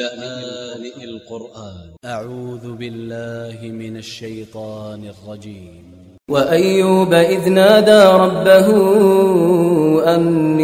لآن القرآن. أ ع و ذ ب ا ل ل ه من ا ل ش ي ط ا ن ا ل ج ي م وأيوب إذ نادى ربه أني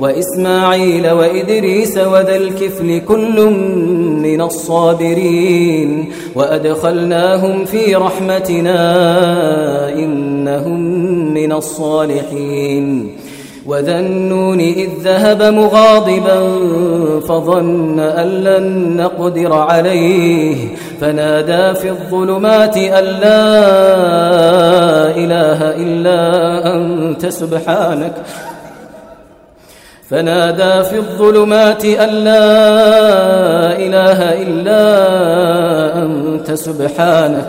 وإسماعيل وإدريس وذا الكفل كل من الصابرين وأدخلناهم في رحمتنا إنهم من الصالحين وذا النون إذ ذهب مغاضبا فظن أن لن نقدر عليه فنادى في الظلمات أن لا إله إلا أنت سبحانك فنادى في الظلمات أن لا إله إلا أنت سبحانك.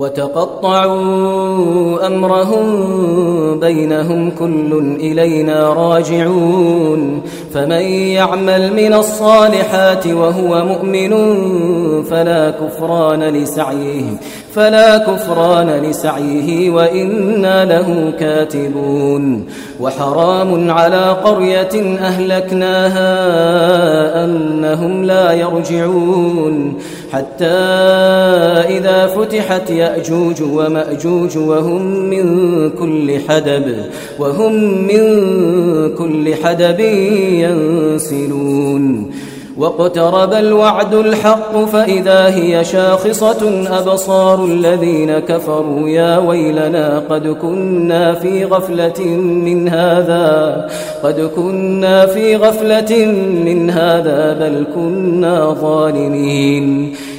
وتقطعوا أمرهم بينهم كل إلينا راجعون فمن يعمل من الصالحات وهو مؤمن فلا كفران لسعيه فلا كفران لسعيه وإنا له كاتبون. وحرام على قرية أهلكناها أنهم لا يرجعون. حتى إذا فتحت يأجوج ومأجوج وهم من كل حدب وهم من كل حدب ينسلون. واقترب الوعد الحق فإذا هي شاخصة أبصار الذين كفروا يا ويلنا قد كنا في غفلة من هذا قد كنا في غفلة من هذا بل كنا ظالمين.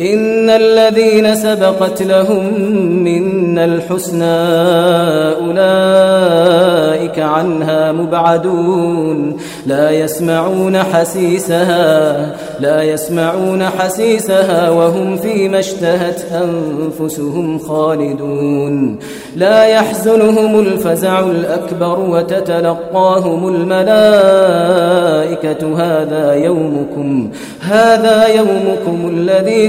إن الذين سبقت لهم منا الحسنى أولئك عنها مبعدون. لا يسمعون حسيسها لا يسمعون حسيسها وهم فيما اشتهت أنفسهم خالدون. لا يحزنهم الفزع الأكبر وتتلقاهم الملائكة. هذا يومكم هذا يومكم الذي